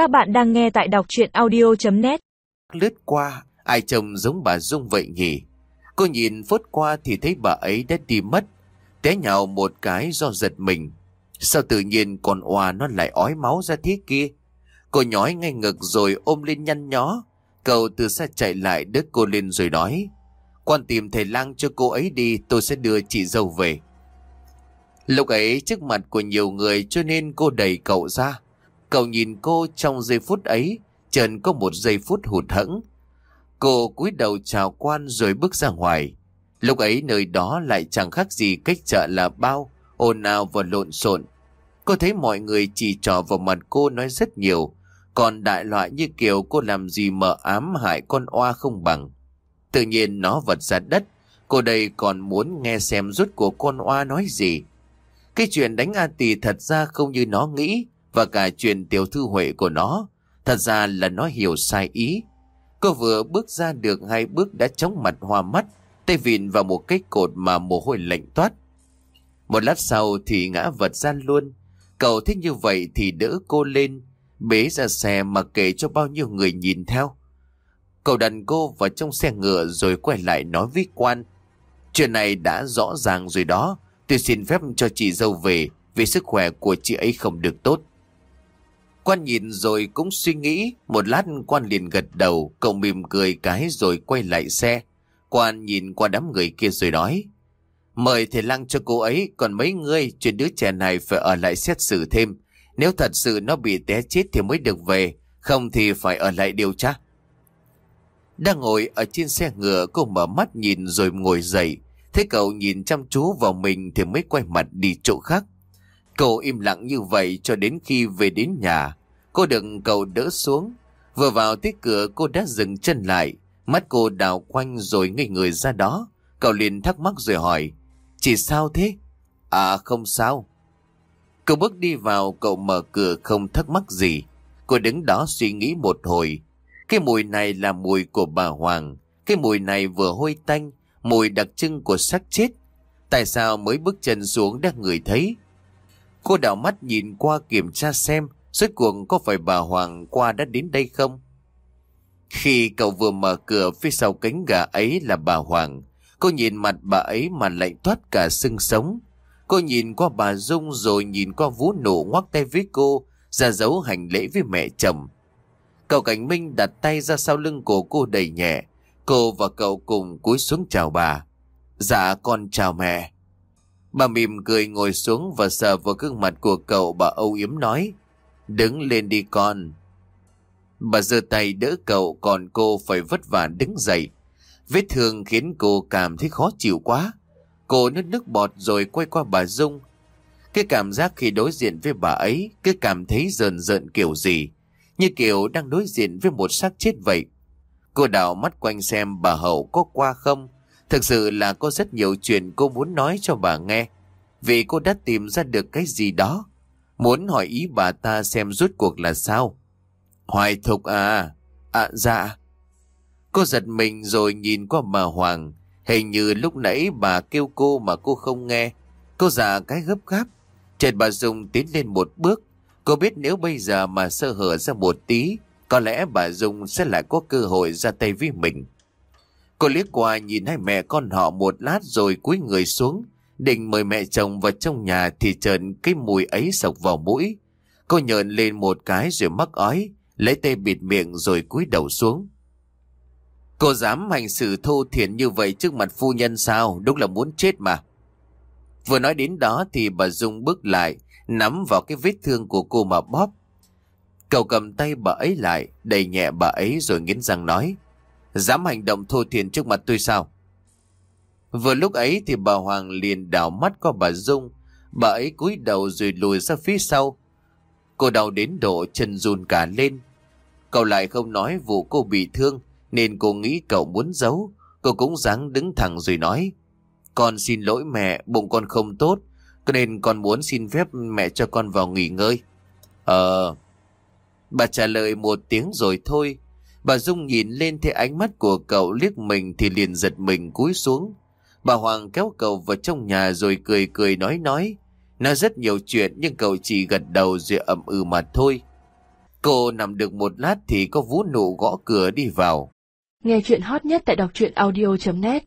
Các bạn đang nghe tại đọc chuyện audio.net Lướt qua, ai trông giống bà Dung vậy nhỉ? Cô nhìn phút qua thì thấy bà ấy đã đi mất, té nhào một cái do giật mình. Sao tự nhiên con oa nó lại ói máu ra thế kia? Cô nhói ngay ngực rồi ôm lên nhăn nhó. Cậu từ xa chạy lại đứt cô lên rồi nói. Quan tìm thầy lang cho cô ấy đi, tôi sẽ đưa chị dâu về. Lúc ấy trước mặt của nhiều người cho nên cô đẩy cậu ra. Cậu nhìn cô trong giây phút ấy, trần có một giây phút hụt hẫng. Cô cúi đầu chào quan rồi bước ra ngoài. Lúc ấy nơi đó lại chẳng khác gì cách chợ là bao, ồn ào và lộn xộn. Cô thấy mọi người chỉ trò vào mặt cô nói rất nhiều, còn đại loại như kiểu cô làm gì mờ ám hại con oa không bằng. Tự nhiên nó vật ra đất, cô đây còn muốn nghe xem rút của con oa nói gì. Cái chuyện đánh A Tì thật ra không như nó nghĩ, và cả chuyện tiểu thư huệ của nó, thật ra là nó hiểu sai ý. Cô vừa bước ra được hai bước đã chóng mặt hoa mắt, tay vịn vào một cái cột mà mồ hôi lạnh toát. Một lát sau thì ngã vật ra luôn. Cậu thích như vậy thì đỡ cô lên, bế ra xe mà kể cho bao nhiêu người nhìn theo. Cậu đặt cô vào trong xe ngựa rồi quay lại nói với quan. Chuyện này đã rõ ràng rồi đó, tôi xin phép cho chị dâu về vì sức khỏe của chị ấy không được tốt. Quan nhìn rồi cũng suy nghĩ, một lát quan liền gật đầu, cậu mỉm cười cái rồi quay lại xe. Quan nhìn qua đám người kia rồi nói, mời thầy lăng cho cô ấy, còn mấy người chuyện đứa trẻ này phải ở lại xét xử thêm. Nếu thật sự nó bị té chết thì mới được về, không thì phải ở lại điều tra. Đang ngồi ở trên xe ngựa, cô mở mắt nhìn rồi ngồi dậy. Thấy cậu nhìn chăm chú vào mình thì mới quay mặt đi chỗ khác. Cậu im lặng như vậy cho đến khi về đến nhà. Cô đừng cậu đỡ xuống. Vừa vào tới cửa cô đã dừng chân lại. Mắt cô đào quanh rồi ngây người ra đó. Cậu liền thắc mắc rồi hỏi. Chỉ sao thế? À không sao. Cậu bước đi vào cậu mở cửa không thắc mắc gì. Cô đứng đó suy nghĩ một hồi. Cái mùi này là mùi của bà Hoàng. Cái mùi này vừa hôi tanh, mùi đặc trưng của xác chết. Tại sao mới bước chân xuống đã người thấy? Cô đảo mắt nhìn qua kiểm tra xem Suốt cuộc có phải bà Hoàng qua đã đến đây không? Khi cậu vừa mở cửa phía sau cánh gà ấy là bà Hoàng, Cô nhìn mặt bà ấy mà lạnh thoát cả xương sống. Cô nhìn qua bà Dung rồi nhìn qua vú nổ ngoắc tay với cô, ra dấu hành lễ với mẹ chồng. Cậu Cảnh Minh đặt tay ra sau lưng của cô đầy nhẹ. Cô và cậu cùng cúi xuống chào bà. Dạ con chào mẹ. Bà mỉm cười ngồi xuống và sờ vào gương mặt của cậu, bà âu yếm nói. Đứng lên đi con. Bà giơ tay đỡ cậu, còn cô phải vất vả đứng dậy. Vết thương khiến cô cảm thấy khó chịu quá. Cô nứt nước bọt rồi quay qua bà Dung. Cái cảm giác khi đối diện với bà ấy, cứ cảm thấy rờn rợn kiểu gì. Như kiểu đang đối diện với một xác chết vậy. Cô đảo mắt quanh xem bà Hậu có qua không. Thực sự là có rất nhiều chuyện cô muốn nói cho bà nghe. Vì cô đã tìm ra được cái gì đó. Muốn hỏi ý bà ta xem rút cuộc là sao. Hoài thục à? À dạ. Cô giật mình rồi nhìn qua bà Hoàng. Hình như lúc nãy bà kêu cô mà cô không nghe. Cô già cái gấp gáp. trên bà Dung tiến lên một bước. Cô biết nếu bây giờ mà sơ hở ra một tí, có lẽ bà Dung sẽ lại có cơ hội ra tay với mình. Cô liếc qua nhìn hai mẹ con họ một lát rồi cúi người xuống, định mời mẹ chồng vào trong nhà thì trần cái mùi ấy sộc vào mũi. Cô nhợn lên một cái rồi mắc ói, lấy tay bịt miệng rồi cúi đầu xuống. Cô dám hành xử thô thiển như vậy trước mặt phu nhân sao, đúng là muốn chết mà. Vừa nói đến đó thì bà Dung bước lại, nắm vào cái vết thương của cô mà bóp. Cậu cầm tay bà ấy lại, đẩy nhẹ bà ấy rồi nghiến răng nói. Dám hành động thô thiển trước mặt tôi sao? Vừa lúc ấy thì bà Hoàng liền đảo mắt qua bà Dung. Bà ấy cúi đầu rồi lùi ra phía sau. Cô đau đến độ chân run cả lên. Cậu lại không nói vụ cô bị thương nên cô nghĩ cậu muốn giấu. Cô cũng dáng đứng thẳng rồi nói. Con xin lỗi mẹ, bụng con không tốt. Nên con muốn xin phép mẹ cho con vào nghỉ ngơi. Ờ... Bà trả lời một tiếng rồi thôi. Bà Dung nhìn lên thấy ánh mắt của cậu liếc mình thì liền giật mình cúi xuống. Bà Hoàng kéo cậu vào trong nhà rồi cười cười nói nói. Nói rất nhiều chuyện nhưng cậu chỉ gật đầu rồi ậm ừ mà thôi. Cô nằm được một lát thì có vũ nụ gõ cửa đi vào. Nghe chuyện hot nhất tại đọc truyện audio.net